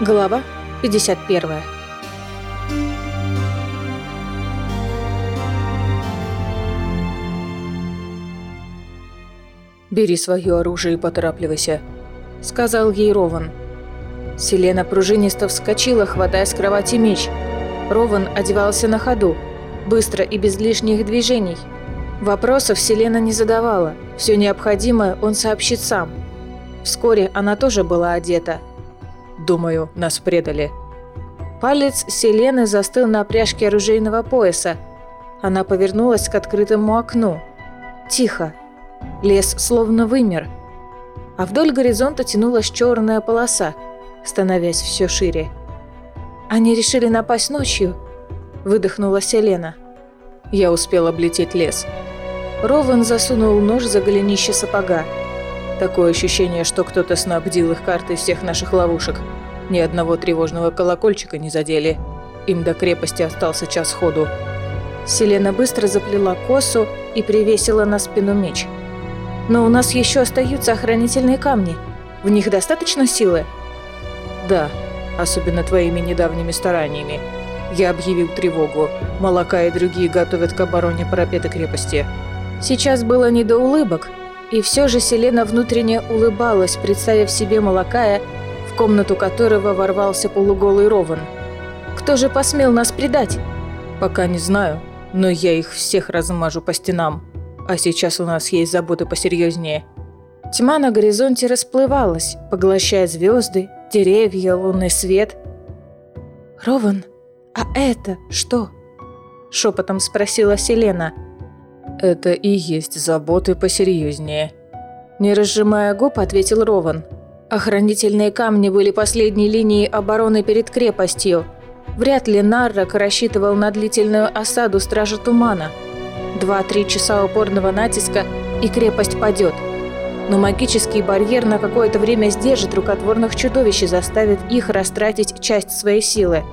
Глава 51 «Бери свое оружие и поторапливайся», — сказал ей Рован. Селена пружинисто вскочила, хватая с кровати меч. Рован одевался на ходу, быстро и без лишних движений. Вопросов Селена не задавала, все необходимое он сообщит сам. Вскоре она тоже была одета — Думаю, нас предали. Палец Селены застыл на пряжке оружейного пояса. Она повернулась к открытому окну. Тихо. Лес словно вымер. А вдоль горизонта тянулась черная полоса, становясь все шире. «Они решили напасть ночью?» – выдохнула Селена. Я успел облететь лес. Рован засунул нож за голенище сапога. Такое ощущение, что кто-то снабдил их картой всех наших ловушек. Ни одного тревожного колокольчика не задели. Им до крепости остался час ходу. Селена быстро заплела косу и привесила на спину меч. «Но у нас еще остаются охранительные камни. В них достаточно силы?» «Да, особенно твоими недавними стараниями. Я объявил тревогу. Молока и другие готовят к обороне парапета крепости». Сейчас было не до улыбок, и все же Селена внутренне улыбалась, представив себе Малакая, в комнату которого ворвался полуголый Рован. «Кто же посмел нас предать?» «Пока не знаю, но я их всех размажу по стенам. А сейчас у нас есть заботы посерьезнее». Тьма на горизонте расплывалась, поглощая звезды, деревья, лунный свет. «Рован, а это что?» – шепотом спросила Селена – «Это и есть заботы посерьезнее». Не разжимая губ, ответил Рован. Охранительные камни были последней линией обороны перед крепостью. Вряд ли Наррак рассчитывал на длительную осаду Стража Тумана. Два-три часа упорного натиска, и крепость падет. Но магический барьер на какое-то время сдержит рукотворных чудовищ и заставит их растратить часть своей силы.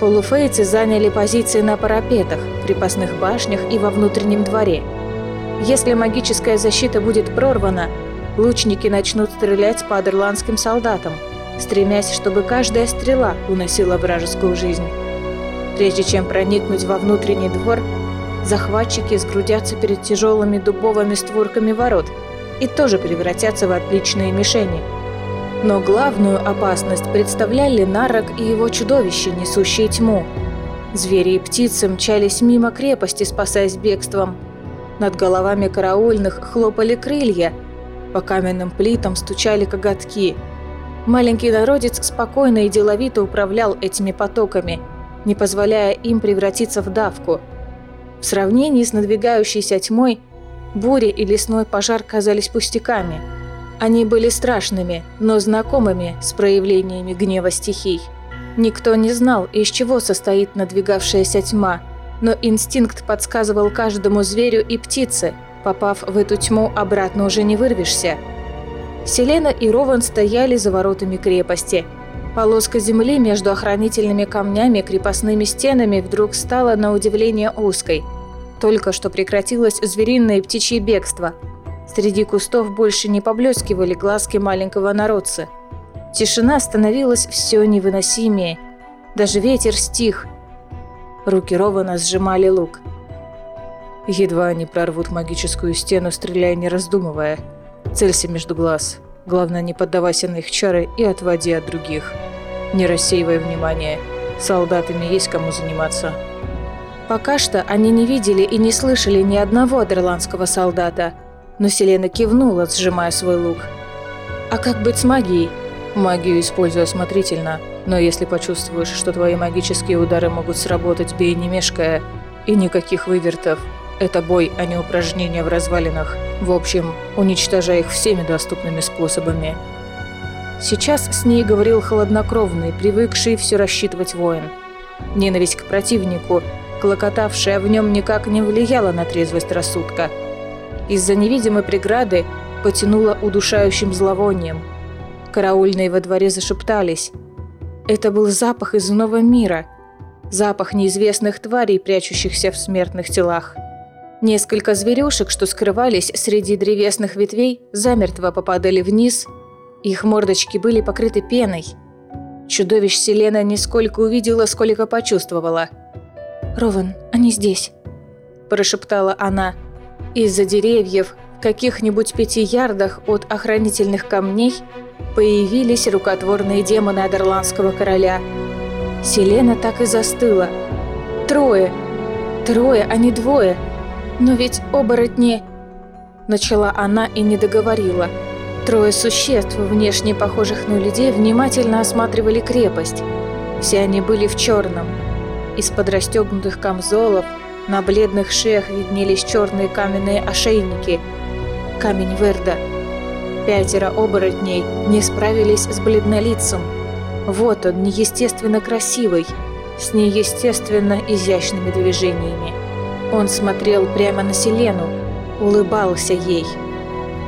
Полуфейцы заняли позиции на парапетах, крепостных башнях и во внутреннем дворе. Если магическая защита будет прорвана, лучники начнут стрелять по адерландским солдатам, стремясь, чтобы каждая стрела уносила вражескую жизнь. Прежде чем проникнуть во внутренний двор, захватчики сгрудятся перед тяжелыми дубовыми створками ворот и тоже превратятся в отличные мишени – но главную опасность представляли Нарок и его чудовища, несущие тьму. Звери и птицы мчались мимо крепости, спасаясь бегством. Над головами караульных хлопали крылья, по каменным плитам стучали коготки. Маленький народец спокойно и деловито управлял этими потоками, не позволяя им превратиться в давку. В сравнении с надвигающейся тьмой, буря и лесной пожар казались пустяками – они были страшными, но знакомыми с проявлениями гнева стихий. Никто не знал, из чего состоит надвигавшаяся тьма, но инстинкт подсказывал каждому зверю и птице, попав в эту тьму, обратно уже не вырвешься. Селена и Рован стояли за воротами крепости. Полоска земли между охранительными камнями и крепостными стенами вдруг стала на удивление узкой. Только что прекратилось звериное птичье бегство – Среди кустов больше не поблескивали глазки маленького народца. Тишина становилась все невыносимее. Даже ветер стих. Руки Рована сжимали лук. Едва они прорвут магическую стену, стреляя не раздумывая. Целься между глаз. Главное, не поддавайся на их чары и отводи от других. Не рассеивай внимание. Солдатами есть кому заниматься. Пока что они не видели и не слышали ни одного адерландского солдата – но Селена кивнула, сжимая свой лук. «А как быть с магией?» «Магию используй осмотрительно, но если почувствуешь, что твои магические удары могут сработать, бей не мешкая. И никаких вывертов. Это бой, а не упражнения в развалинах. В общем, уничтожай их всеми доступными способами». Сейчас с ней говорил холоднокровный, привыкший все рассчитывать воин. Ненависть к противнику, клокотавшая в нем, никак не влияла на трезвость рассудка – из-за невидимой преграды потянуло удушающим зловонием. Караульные во дворе зашептались. Это был запах из иного мира. Запах неизвестных тварей, прячущихся в смертных телах. Несколько зверюшек, что скрывались среди древесных ветвей, замертво попадали вниз. Их мордочки были покрыты пеной. Чудовищ Селена не сколько увидела, сколько почувствовала. «Рован, они здесь», – прошептала она. Из-за деревьев, в каких-нибудь пяти ярдах от охранительных камней, появились рукотворные демоны Адерландского короля. Селена так и застыла. Трое. Трое, а не двое. Но ведь оборотни... Начала она и не договорила. Трое существ, внешне похожих на людей, внимательно осматривали крепость. Все они были в черном. Из-под расстегнутых камзолов на бледных шеях виднелись черные каменные ошейники. Камень Верда. Пятеро оборотней не справились с бледнолицем. Вот он, неестественно красивый, с неестественно изящными движениями. Он смотрел прямо на Селену, улыбался ей –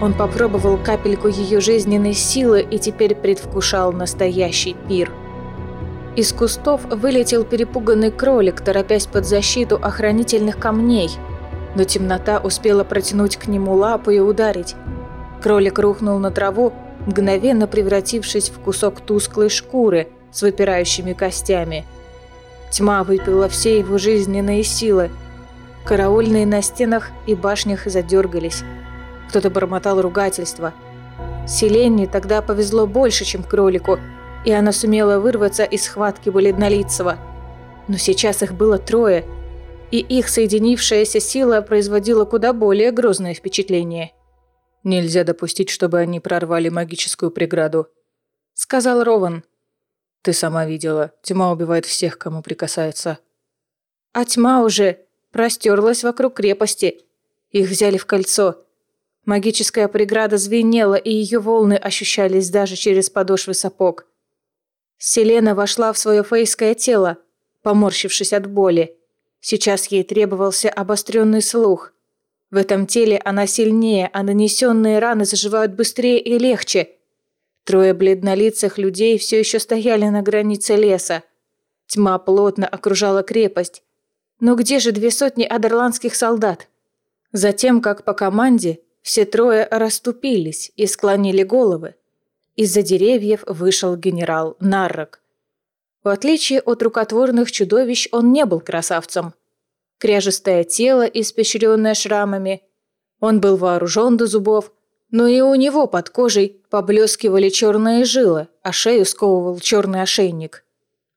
он попробовал капельку ее жизненной силы и теперь предвкушал настоящий пир. Из кустов вылетел перепуганный кролик, торопясь под защиту охранительных камней, но темнота успела протянуть к нему лапу и ударить. Кролик рухнул на траву, мгновенно превратившись в кусок тусклой шкуры с выпирающими костями. Тьма выпила все его жизненные силы. Караульные на стенах и башнях задергались. Кто-то бормотал ругательства. Селенне тогда повезло больше, чем кролику, и она сумела вырваться из схватки бледнолицего. Но сейчас их было трое, и их соединившаяся сила производила куда более грозное впечатление. «Нельзя допустить, чтобы они прорвали магическую преграду», — сказал Рован. «Ты сама видела, тьма убивает всех, кому прикасается». А тьма уже простерлась вокруг крепости. Их взяли в кольцо — Магическая преграда звенела, и ее волны ощущались даже через подошвы сапог. Селена вошла в свое фейское тело, поморщившись от боли. Сейчас ей требовался обостренный слух. В этом теле она сильнее, а нанесенные раны заживают быстрее и легче. Трое бледнолицых людей все еще стояли на границе леса. Тьма плотно окружала крепость. Но где же две сотни адерландских солдат? Затем, как по команде, все трое расступились и склонили головы. Из-за деревьев вышел генерал Наррок. В отличие от рукотворных чудовищ, он не был красавцем. Кряжестое тело, испещренное шрамами. Он был вооружен до зубов, но и у него под кожей поблескивали черные жилы, а шею сковывал черный ошейник.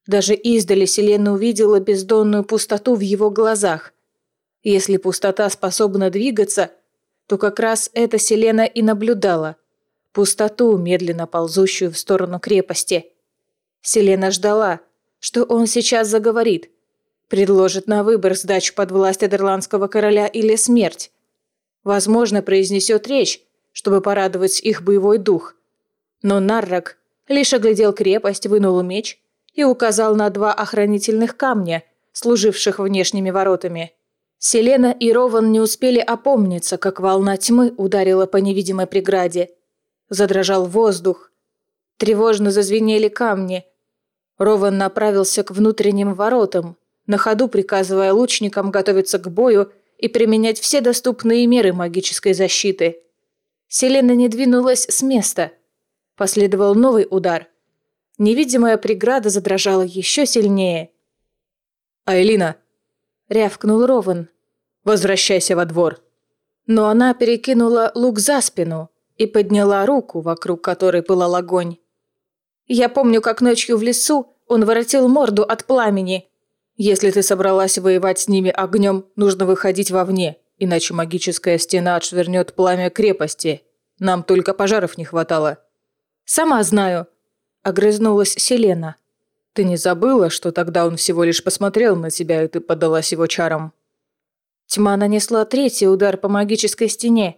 Даже издали Селена увидела бездонную пустоту в его глазах. Если пустота способна двигаться – то как раз эта Селена и наблюдала. Пустоту, медленно ползущую в сторону крепости. Селена ждала, что он сейчас заговорит. Предложит на выбор сдачу под власть Эдерландского короля или смерть. Возможно, произнесет речь, чтобы порадовать их боевой дух. Но Наррак лишь оглядел крепость, вынул меч и указал на два охранительных камня, служивших внешними воротами. Селена и Рован не успели опомниться, как волна тьмы ударила по невидимой преграде. Задрожал воздух. Тревожно зазвенели камни. Рован направился к внутренним воротам, на ходу приказывая лучникам готовиться к бою и применять все доступные меры магической защиты. Селена не двинулась с места. Последовал новый удар. Невидимая преграда задрожала еще сильнее. «Айлина!» рявкнул Рован. «Возвращайся во двор». Но она перекинула лук за спину и подняла руку, вокруг которой пылал огонь. Я помню, как ночью в лесу он воротил морду от пламени. Если ты собралась воевать с ними огнем, нужно выходить вовне, иначе магическая стена отшвырнет пламя крепости. Нам только пожаров не хватало. «Сама знаю», — огрызнулась Селена. Ты не забыла, что тогда он всего лишь посмотрел на тебя, и ты поддалась его чарам?» Тьма нанесла третий удар по магической стене.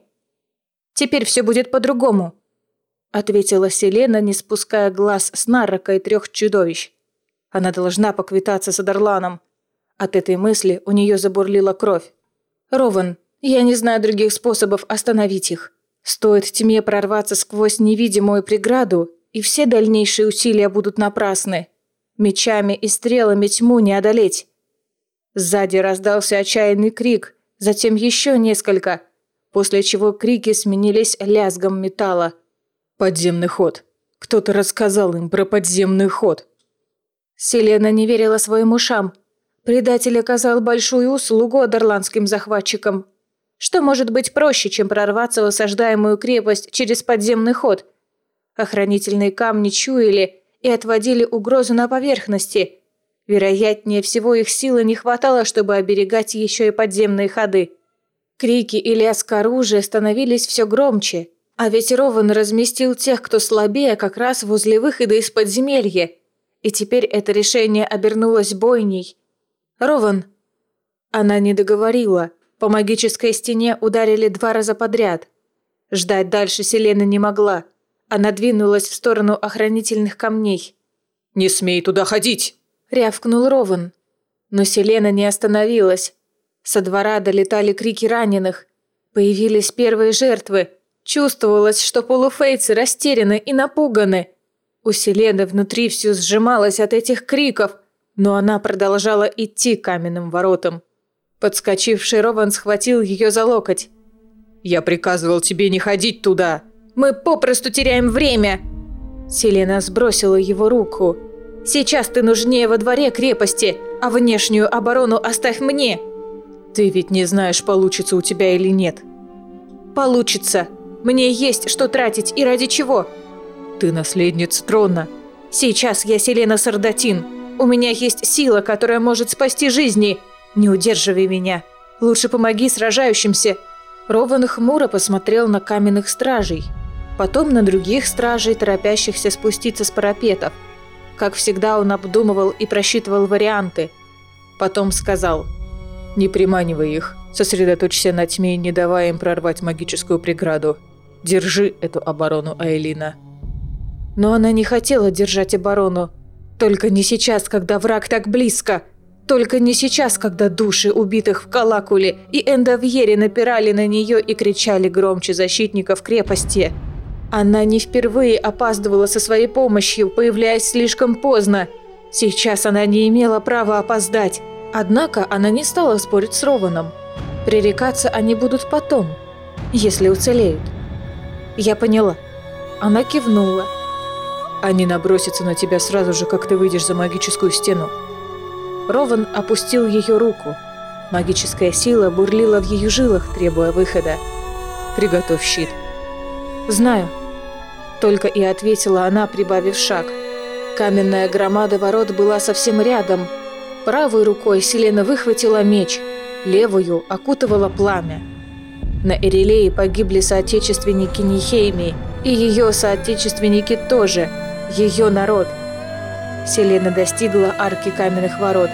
«Теперь все будет по-другому», — ответила Селена, не спуская глаз с Наррока и трех чудовищ. Она должна поквитаться с Адерланом. От этой мысли у нее забурлила кровь. «Рован, я не знаю других способов остановить их. Стоит тьме прорваться сквозь невидимую преграду, и все дальнейшие усилия будут напрасны». Мечами и стрелами тьму не одолеть. Сзади раздался отчаянный крик, затем еще несколько, после чего крики сменились лязгом металла. «Подземный ход. Кто-то рассказал им про подземный ход», Селена не верила своим ушам. Предатель оказал большую услугу адерландским захватчикам. Что может быть проще, чем прорваться в осаждаемую крепость через подземный ход? Охранительные камни чуяли и отводили угрозу на поверхности. Вероятнее всего, их силы не хватало, чтобы оберегать еще и подземные ходы. Крики и лязг оружия становились все громче, а ведь Рован разместил тех, кто слабее, как раз возле выхода из подземелья. И теперь это решение обернулось бойней. «Рован!» Она не договорила. По магической стене ударили два раза подряд. Ждать дальше Селена не могла. Она двинулась в сторону охранительных камней. «Не смей туда ходить!» – рявкнул Рован. Но Селена не остановилась. Со двора долетали крики раненых. Появились первые жертвы. Чувствовалось, что полуфейцы растеряны и напуганы. У Селены внутри все сжималось от этих криков, но она продолжала идти каменным воротам. Подскочивший Рован схватил ее за локоть. «Я приказывал тебе не ходить туда!» «Мы попросту теряем время!» Селена сбросила его руку. «Сейчас ты нужнее во дворе крепости, а внешнюю оборону оставь мне!» «Ты ведь не знаешь, получится у тебя или нет». «Получится. Мне есть что тратить и ради чего?» «Ты наследница трона». «Сейчас я Селена Сардатин. У меня есть сила, которая может спасти жизни. Не удерживай меня. Лучше помоги сражающимся». Рован хмуро посмотрел на каменных стражей. Потом на других стражей, торопящихся спуститься с парапетов. Как всегда, он обдумывал и просчитывал варианты. Потом сказал – не приманивай их. Сосредоточься на тьме, не давая им прорвать магическую преграду. Держи эту оборону, Айлина. Но она не хотела держать оборону. Только не сейчас, когда враг так близко. Только не сейчас, когда души убитых в Калакуле и Эндовьере напирали на нее и кричали громче защитников крепости. Она не впервые опаздывала со своей помощью, появляясь слишком поздно. Сейчас она не имела права опоздать. Однако она не стала спорить с Рованом. Пререкаться они будут потом, если уцелеют. Я поняла. Она кивнула. Они набросятся на тебя сразу же, как ты выйдешь за магическую стену. Рован опустил ее руку. Магическая сила бурлила в ее жилах, требуя выхода. «Приготовь щит». «Знаю». Только и ответила она, прибавив шаг. Каменная громада ворот была совсем рядом, Правой рукой Селена выхватила меч, левую окутывала пламя. На Эрелее погибли соотечественники Нихейми, и ее соотечественники тоже, ее народ. Селена достигла арки каменных ворот.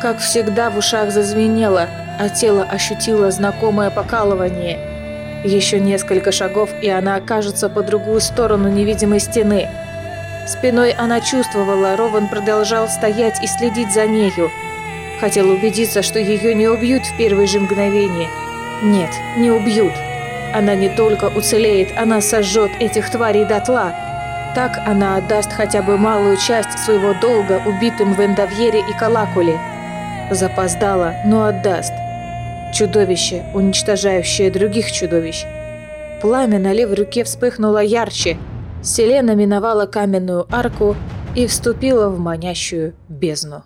Как всегда в ушах зазвенело, а тело ощутило знакомое покалывание. Еще несколько шагов, и она окажется по другую сторону невидимой стены – Спиной она чувствовала, Рован продолжал стоять и следить за нею. Хотел убедиться, что ее не убьют в первые же мгновения. Нет, не убьют. Она не только уцелеет, она сожжет этих тварей дотла. Так она отдаст хотя бы малую часть своего долга убитым в Эндовьере и Калакуле. Запоздала, но отдаст. Чудовище, уничтожающее других чудовищ. Пламя на левой руке вспыхнуло ярче – Селена миновала каменную арку и вступила в манящую бездну.